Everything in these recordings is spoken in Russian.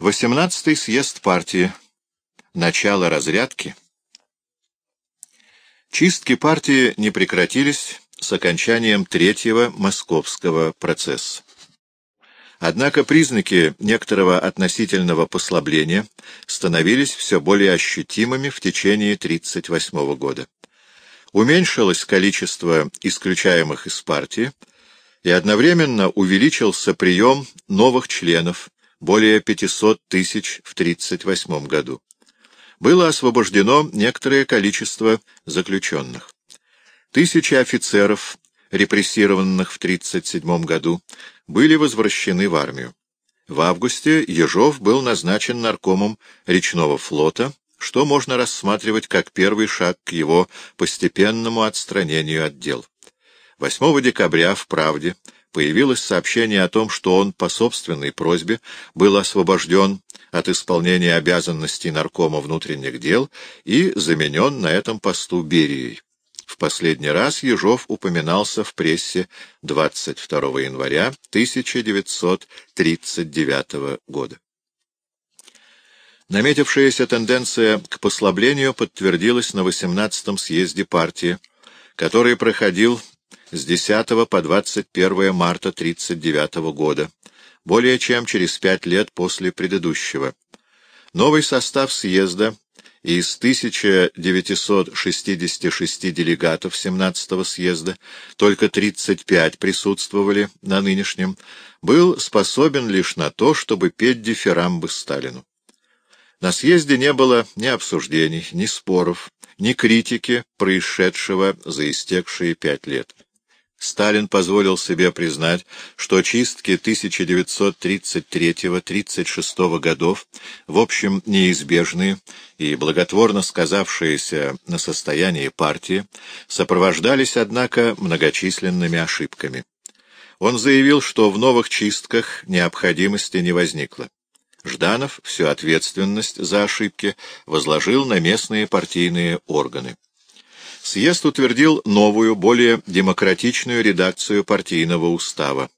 18-й съезд партии. Начало разрядки. Чистки партии не прекратились с окончанием третьего московского процесса. Однако признаки некоторого относительного послабления становились все более ощутимыми в течение 1938 года. Уменьшилось количество исключаемых из партии, и одновременно увеличился прием новых членов, более 500 тысяч в 1938 году. Было освобождено некоторое количество заключенных. Тысячи офицеров, репрессированных в 1937 году, были возвращены в армию. В августе Ежов был назначен наркомом речного флота, что можно рассматривать как первый шаг к его постепенному отстранению от дел. 8 декабря в «Правде» появилось сообщение о том, что он по собственной просьбе был освобожден от исполнения обязанностей наркома внутренних дел и заменен на этом посту Берией. В последний раз Ежов упоминался в прессе 22 января 1939 года. Наметившаяся тенденция к послаблению подтвердилась на 18-м съезде партии, который проходил с 10 по 21 марта 1939 года, более чем через пять лет после предыдущего. Новый состав съезда из 1966 делегатов 17-го съезда, только 35 присутствовали на нынешнем, был способен лишь на то, чтобы петь дифирамбы Сталину. На съезде не было ни обсуждений, ни споров, ни критики происшедшего за истекшие пять лет. Сталин позволил себе признать, что чистки 1933-36 годов, в общем, неизбежные и благотворно сказавшиеся на состоянии партии, сопровождались, однако, многочисленными ошибками. Он заявил, что в новых чистках необходимости не возникло. Жданов всю ответственность за ошибки возложил на местные партийные органы. Съезд утвердил новую, более демократичную редакцию партийного устава.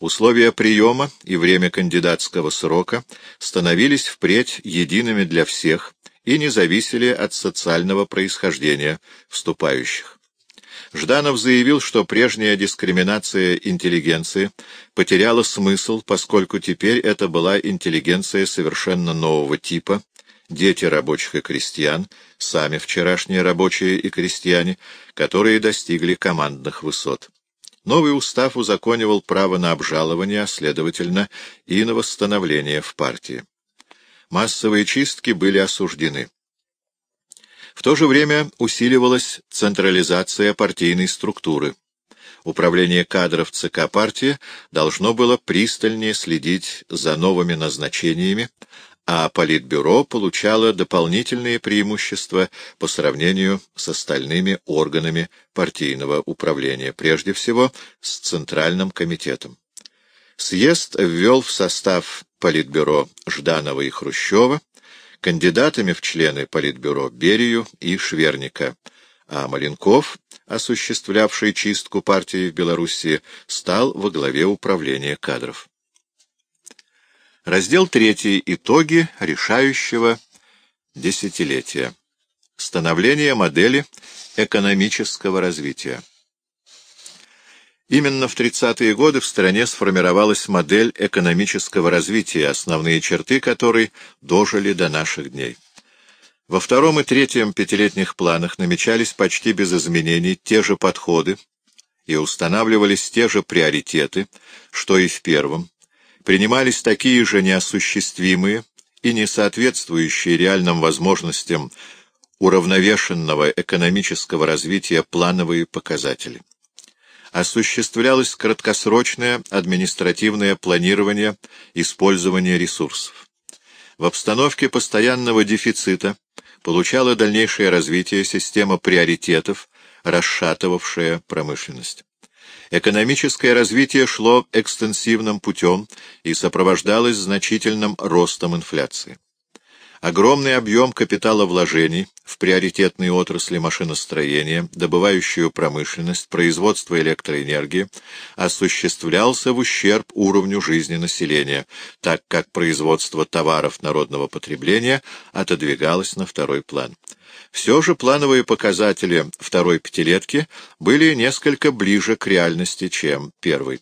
Условия приема и время кандидатского срока становились впредь едиными для всех и не зависели от социального происхождения вступающих. Жданов заявил, что прежняя дискриминация интеллигенции потеряла смысл, поскольку теперь это была интеллигенция совершенно нового типа, дети рабочих и крестьян, сами вчерашние рабочие и крестьяне, которые достигли командных высот. Новый устав узаконивал право на обжалование, а, следовательно, и на восстановление в партии. Массовые чистки были осуждены. В то же время усиливалась централизация партийной структуры. Управление кадров ЦК партии должно было пристальнее следить за новыми назначениями, а Политбюро получало дополнительные преимущества по сравнению с остальными органами партийного управления, прежде всего с Центральным комитетом. Съезд ввел в состав Политбюро Жданова и Хрущева, кандидатами в члены Политбюро Берию и Шверника, а Маленков, осуществлявший чистку партии в Белоруссии, стал во главе управления кадров. Раздел 3. Итоги решающего десятилетия. Становление модели экономического развития. Именно в 30-е годы в стране сформировалась модель экономического развития, основные черты которой дожили до наших дней. Во втором и третьем пятилетних планах намечались почти без изменений те же подходы и устанавливались те же приоритеты, что и в первом, принимались такие же неосуществимые и не соответствующие реальным возможностям уравновешенного экономического развития плановые показатели. Осуществлялось краткосрочное административное планирование использования ресурсов. В обстановке постоянного дефицита получала дальнейшее развитие система приоритетов, расшатывавшая промышленность. Экономическое развитие шло экстенсивным путем и сопровождалось значительным ростом инфляции. Огромный объем капитала вложений в приоритетные отрасли машиностроения, добывающую промышленность, производство электроэнергии осуществлялся в ущерб уровню жизни населения, так как производство товаров народного потребления отодвигалось на второй план. Все же плановые показатели второй пятилетки были несколько ближе к реальности, чем первый.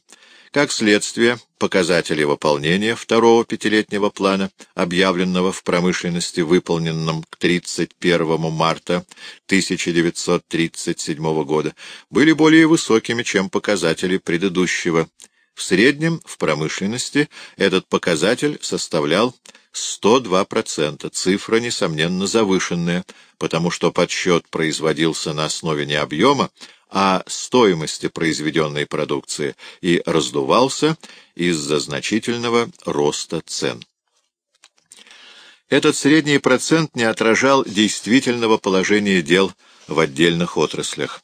Как следствие, показатели выполнения второго пятилетнего плана, объявленного в промышленности выполненным к 31 марта 1937 года, были более высокими, чем показатели предыдущего. В среднем в промышленности этот показатель составлял 102%, цифра, несомненно, завышенная, потому что подсчет производился на основе не объема, а стоимости произведенной продукции и раздувался из-за значительного роста цен. Этот средний процент не отражал действительного положения дел в отдельных отраслях.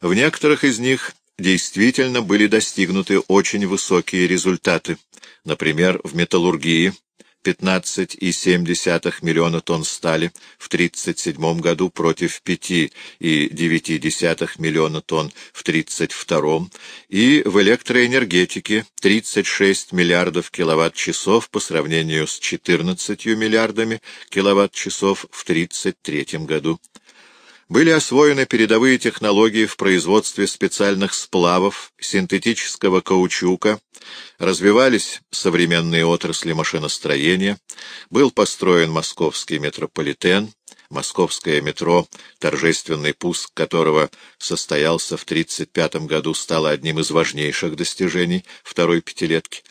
В некоторых из них действительно были достигнуты очень высокие результаты, например, в металлургии – 15,7 миллиона тонн стали в 1937 году против 5,9 миллиона тонн в 1932 и в электроэнергетике 36 миллиардов киловатт-часов по сравнению с 14 миллиардами киловатт-часов в 1933 году были освоены передовые технологии в производстве специальных сплавов, синтетического каучука, развивались современные отрасли машиностроения, был построен московский метрополитен, московское метро, торжественный пуск которого состоялся в 1935 году, стало одним из важнейших достижений второй пятилетки.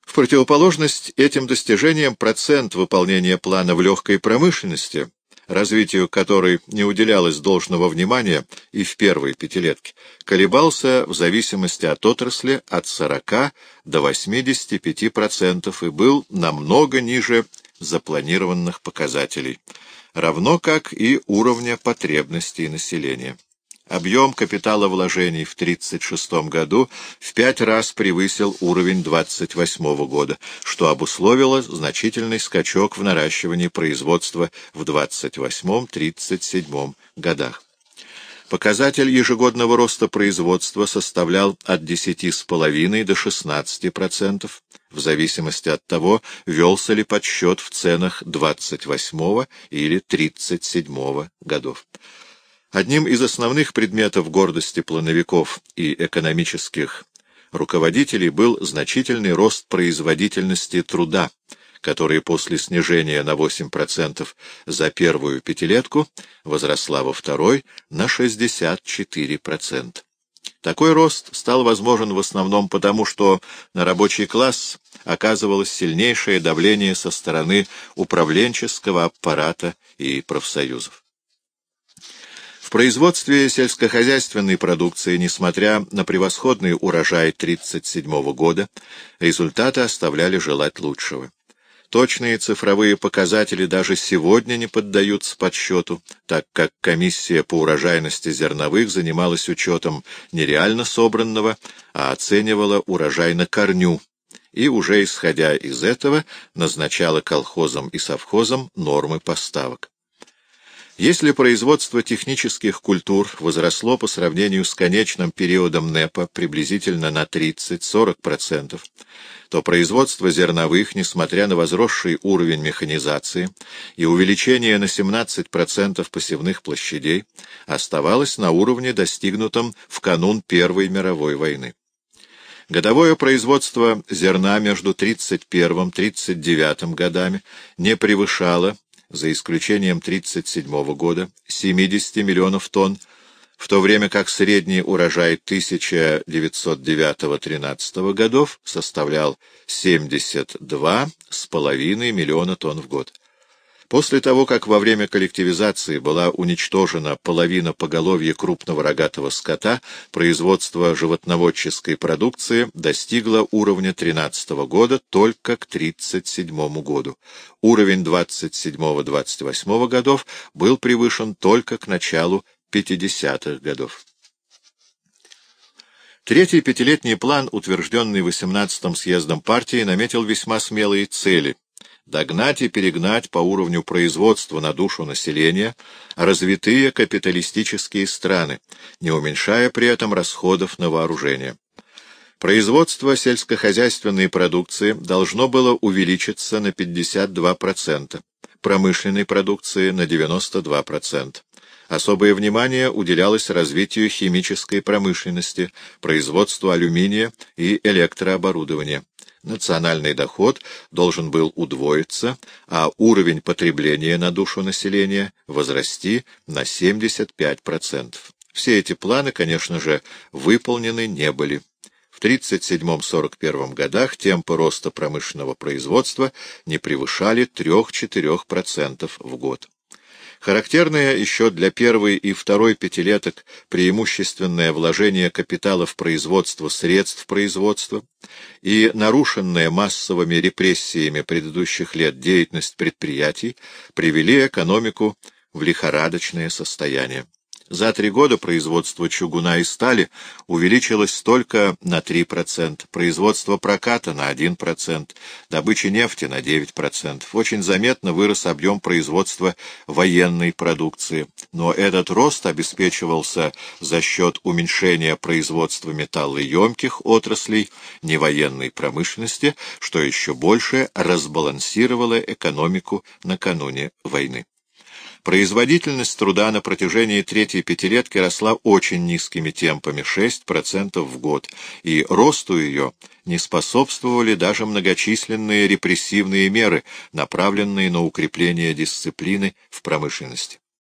В противоположность этим достижениям процент выполнения плана в легкой промышленности — развитию которой не уделялось должного внимания и в первой пятилетке, колебался в зависимости от отрасли от 40 до 85% и был намного ниже запланированных показателей, равно как и уровня потребностей населения. Объем капитала вложений в 1936 году в пять раз превысил уровень 28 года, что обусловило значительный скачок в наращивании производства в 28-37 годах. Показатель ежегодного роста производства составлял от 10,5 до 16%, в зависимости от того, велся ли подсчет в ценах 28 или 37 годов. Одним из основных предметов гордости плановиков и экономических руководителей был значительный рост производительности труда, который после снижения на 8% за первую пятилетку возросла во второй на 64%. Такой рост стал возможен в основном потому, что на рабочий класс оказывалось сильнейшее давление со стороны управленческого аппарата и профсоюзов производстве сельскохозяйственной продукции, несмотря на превосходный урожай 1937 года, результаты оставляли желать лучшего. Точные цифровые показатели даже сегодня не поддаются подсчету, так как комиссия по урожайности зерновых занималась учетом нереально собранного, а оценивала урожай на корню, и уже исходя из этого назначала колхозам и совхозам нормы поставок. Если производство технических культур возросло по сравнению с конечным периодом НЭПа приблизительно на 30-40%, то производство зерновых, несмотря на возросший уровень механизации и увеличение на 17% посевных площадей, оставалось на уровне, достигнутом в канун Первой мировой войны. Годовое производство зерна между 31-39 годами не превышало за исключением 1937 года, 70 миллионов тонн, в то время как средний урожай 1909-13 годов составлял 72,5 миллиона тонн в год. После того, как во время коллективизации была уничтожена половина поголовья крупного рогатого скота, производство животноводческой продукции достигло уровня 2013 года только к 1937 году. Уровень 27-28 годов был превышен только к началу 50-х годов. Третий пятилетний план, утвержденный 18-м съездом партии, наметил весьма смелые цели, догнать и перегнать по уровню производства на душу населения развитые капиталистические страны, не уменьшая при этом расходов на вооружение. Производство сельскохозяйственной продукции должно было увеличиться на 52%, промышленной продукции на 92%. Особое внимание уделялось развитию химической промышленности, производству алюминия и электрооборудования. Национальный доход должен был удвоиться, а уровень потребления на душу населения возрасти на 75%. Все эти планы, конечно же, выполнены не были. В 1937-1941 годах темпы роста промышленного производства не превышали 3-4% в год. Характерное еще для первой и второй пятилеток преимущественное вложение капитала в производство средств производства и нарушенная массовыми репрессиями предыдущих лет деятельность предприятий привели экономику в лихорадочное состояние. За три года производство чугуна и стали увеличилось только на 3%, производство проката на 1%, добыча нефти на 9%. Очень заметно вырос объем производства военной продукции, но этот рост обеспечивался за счет уменьшения производства металлоемких отраслей невоенной промышленности, что еще больше разбалансировало экономику накануне войны. Производительность труда на протяжении третьей пятилетки росла очень низкими темпами, 6% в год, и росту ее не способствовали даже многочисленные репрессивные меры, направленные на укрепление дисциплины в промышленности.